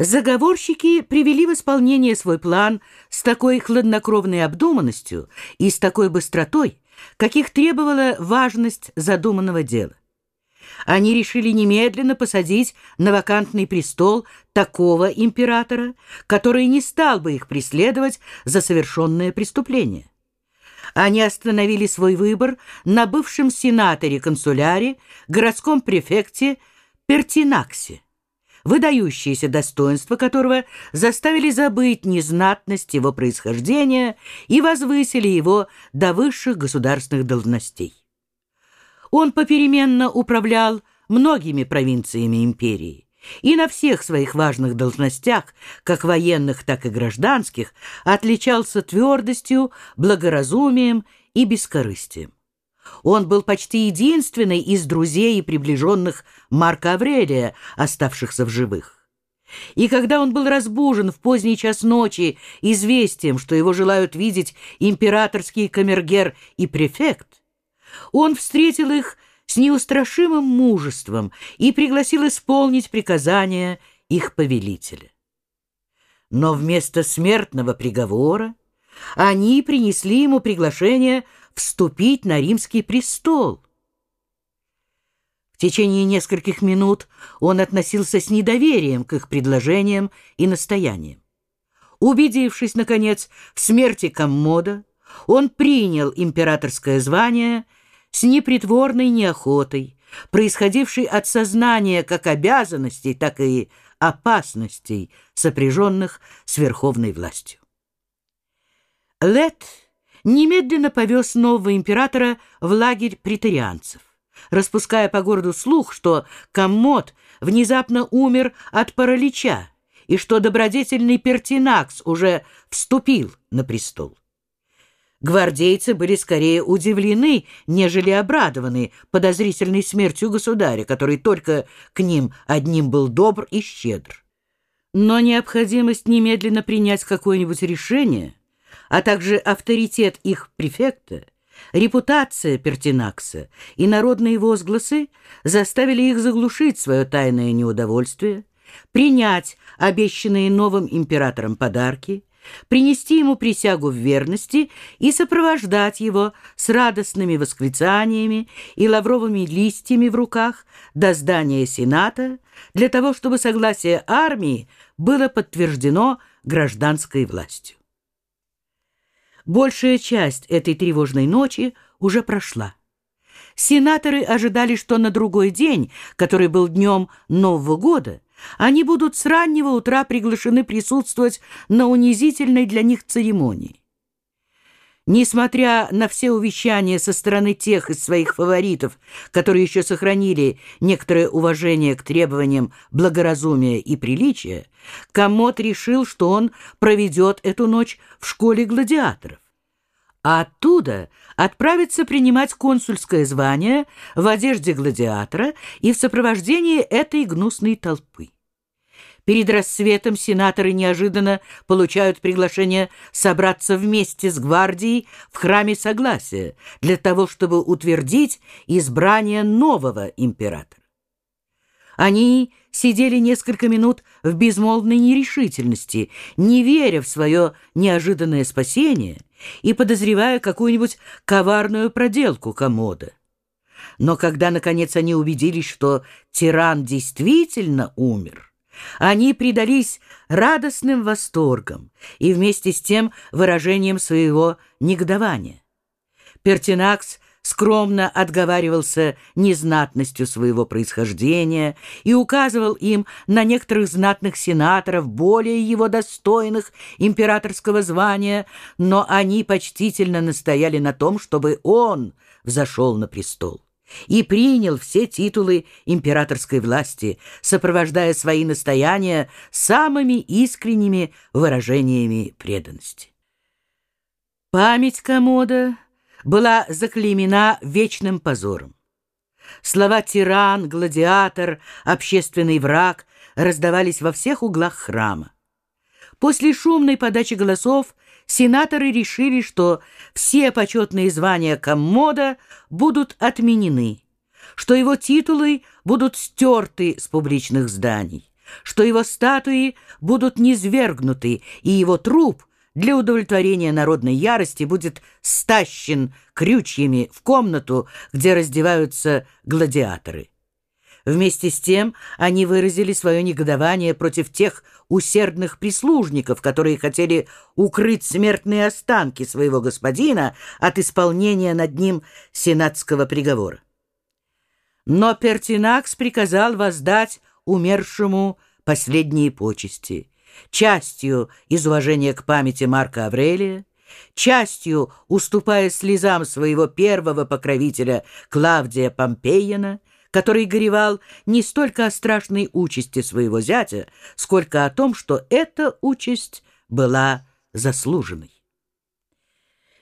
Заговорщики привели в исполнение свой план с такой хладнокровной обдуманностью и с такой быстротой, каких требовала важность задуманного дела. Они решили немедленно посадить на вакантный престол такого императора, который не стал бы их преследовать за совершенное преступление. Они остановили свой выбор на бывшем сенаторе-консуляре, городском префекте Пертинаксе выдающиеся достоинства которого заставили забыть незнатность его происхождения и возвысили его до высших государственных должностей. Он попеременно управлял многими провинциями империи, и на всех своих важных должностях, как военных, так и гражданских, отличался твердостью, благоразумием и бескорыстием. Он был почти единственный из друзей и приближенных Марка Аврелия, оставшихся в живых. И когда он был разбужен в поздний час ночи известием, что его желают видеть императорский камергер и префект, он встретил их с неустрашимым мужеством и пригласил исполнить приказания их повелителя. Но вместо смертного приговора они принесли ему приглашение вступить на римский престол. В течение нескольких минут он относился с недоверием к их предложениям и настояниям. Убедившись, наконец, в смерти Коммода, он принял императорское звание с непритворной неохотой, происходившей от сознания как обязанностей, так и опасностей, сопряженных с верховной властью. Лет немедленно повез нового императора в лагерь претарианцев, распуская по городу слух, что Коммод внезапно умер от паралича и что добродетельный Пертинакс уже вступил на престол. Гвардейцы были скорее удивлены, нежели обрадованы подозрительной смертью государя, который только к ним одним был добр и щедр. Но необходимость немедленно принять какое-нибудь решение — а также авторитет их префекта, репутация Пертинакса и народные возгласы заставили их заглушить свое тайное неудовольствие, принять обещанные новым императором подарки, принести ему присягу в верности и сопровождать его с радостными восклицаниями и лавровыми листьями в руках до здания Сената для того, чтобы согласие армии было подтверждено гражданской властью. Большая часть этой тревожной ночи уже прошла. Сенаторы ожидали, что на другой день, который был днем Нового года, они будут с раннего утра приглашены присутствовать на унизительной для них церемонии. Несмотря на все увещания со стороны тех из своих фаворитов, которые еще сохранили некоторое уважение к требованиям благоразумия и приличия, Комод решил, что он проведет эту ночь в школе гладиаторов, а оттуда отправится принимать консульское звание в одежде гладиатора и в сопровождении этой гнусной толпы. Перед рассветом сенаторы неожиданно получают приглашение собраться вместе с гвардией в храме Согласия для того, чтобы утвердить избрание нового императора. Они сидели несколько минут в безмолвной нерешительности, не веря в свое неожиданное спасение и подозревая какую-нибудь коварную проделку комода. Но когда, наконец, они убедились, что тиран действительно умер, они предались радостным восторгам и вместе с тем выражением своего негодования. Пертинакс скромно отговаривался незнатностью своего происхождения и указывал им на некоторых знатных сенаторов, более его достойных императорского звания, но они почтительно настояли на том, чтобы он взошел на престол и принял все титулы императорской власти, сопровождая свои настояния самыми искренними выражениями преданности. Память Комода была заклеймена вечным позором. Слова «тиран», «гладиатор», «общественный враг» раздавались во всех углах храма. После шумной подачи голосов сенаторы решили, что все почетные звания коммода будут отменены, что его титулы будут стерты с публичных зданий, что его статуи будут низвергнуты, и его труп для удовлетворения народной ярости будет стащен крючьями в комнату, где раздеваются гладиаторы. Вместе с тем они выразили свое негодование против тех усердных прислужников, которые хотели укрыть смертные останки своего господина от исполнения над ним сенатского приговора. Но Пертинакс приказал воздать умершему последние почести, частью из уважения к памяти Марка Аврелия, частью уступая слезам своего первого покровителя Клавдия Помпеяна, который горевал не столько о страшной участи своего зятя, сколько о том, что эта участь была заслуженной.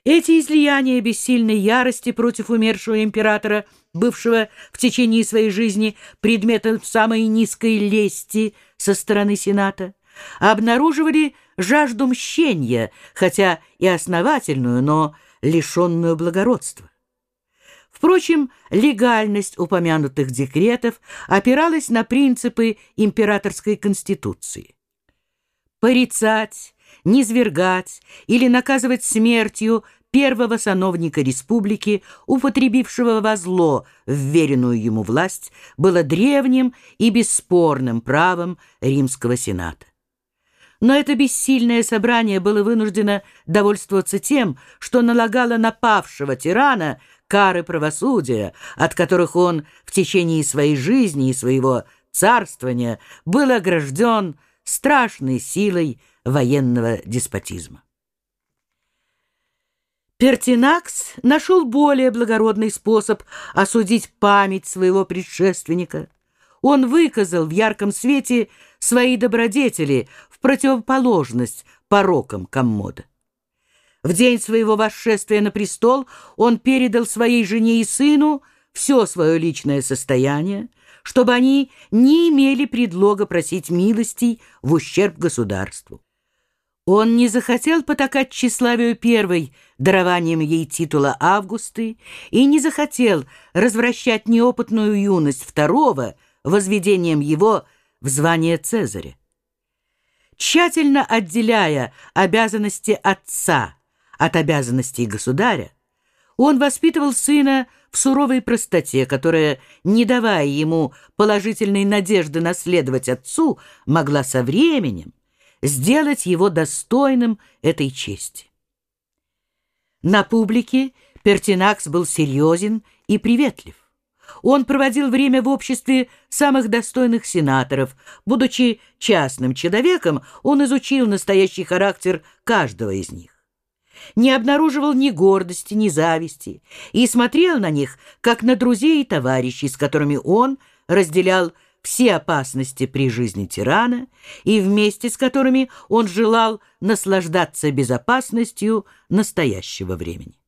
Эти излияния бессильной ярости против умершего императора, бывшего в течение своей жизни предметом самой низкой лести со стороны Сената, обнаруживали жажду мщения, хотя и основательную, но лишенную благородства. Впрочем, легальность упомянутых декретов опиралась на принципы императорской конституции. Порицать, низвергать или наказывать смертью первого сановника республики, употребившего во зло вверенную ему власть, было древним и бесспорным правом Римского Сената. Но это бессильное собрание было вынуждено довольствоваться тем, что налагало на павшего тирана кары правосудия, от которых он в течение своей жизни и своего царствования был огражден страшной силой военного деспотизма. Пертинакс нашел более благородный способ осудить память своего предшественника. Он выказал в ярком свете свои добродетели в противоположность порокам коммода. В день своего восшествия на престол он передал своей жене и сыну все свое личное состояние, чтобы они не имели предлога просить милостей в ущерб государству. Он не захотел потакать тщеславию первой дарованием ей титула Августы и не захотел развращать неопытную юность второго возведением его в звание Цезаря. Тщательно отделяя обязанности отца от обязанностей государя, он воспитывал сына в суровой простоте, которая, не давая ему положительной надежды наследовать отцу, могла со временем сделать его достойным этой чести. На публике Пертинакс был серьезен и приветлив. Он проводил время в обществе самых достойных сенаторов. Будучи частным человеком, он изучил настоящий характер каждого из них не обнаруживал ни гордости, ни зависти и смотрел на них, как на друзей и товарищей, с которыми он разделял все опасности при жизни тирана и вместе с которыми он желал наслаждаться безопасностью настоящего времени.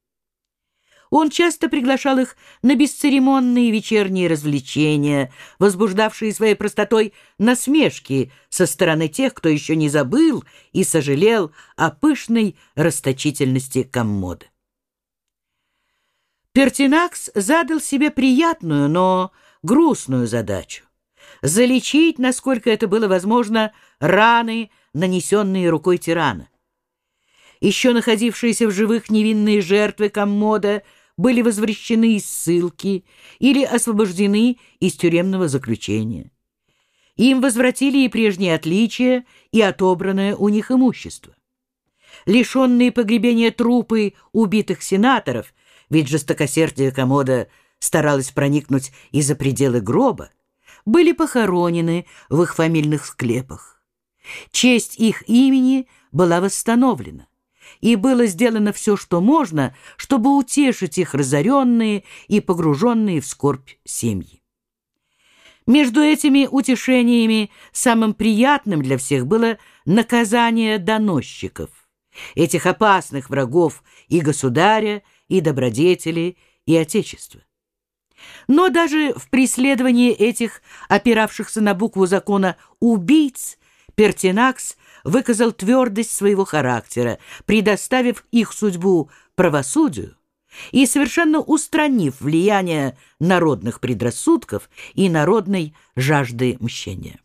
Он часто приглашал их на бесцеремонные вечерние развлечения, возбуждавшие своей простотой насмешки со стороны тех, кто еще не забыл и сожалел о пышной расточительности коммода. Пертинакс задал себе приятную, но грустную задачу — залечить, насколько это было возможно, раны, нанесенные рукой тирана. Еще находившиеся в живых невинные жертвы коммода — были возвращены из ссылки или освобождены из тюремного заключения. Им возвратили и прежние отличия, и отобранное у них имущество. Лишенные погребения трупы убитых сенаторов, ведь жестокосердие комода старалось проникнуть и за пределы гроба, были похоронены в их фамильных склепах. Честь их имени была восстановлена и было сделано все, что можно, чтобы утешить их разоренные и погруженные в скорбь семьи. Между этими утешениями самым приятным для всех было наказание доносчиков, этих опасных врагов и государя, и добродетели, и отечества. Но даже в преследовании этих, опиравшихся на букву закона, убийц, Пертинакс выказал твердость своего характера, предоставив их судьбу правосудию и совершенно устранив влияние народных предрассудков и народной жажды мщения.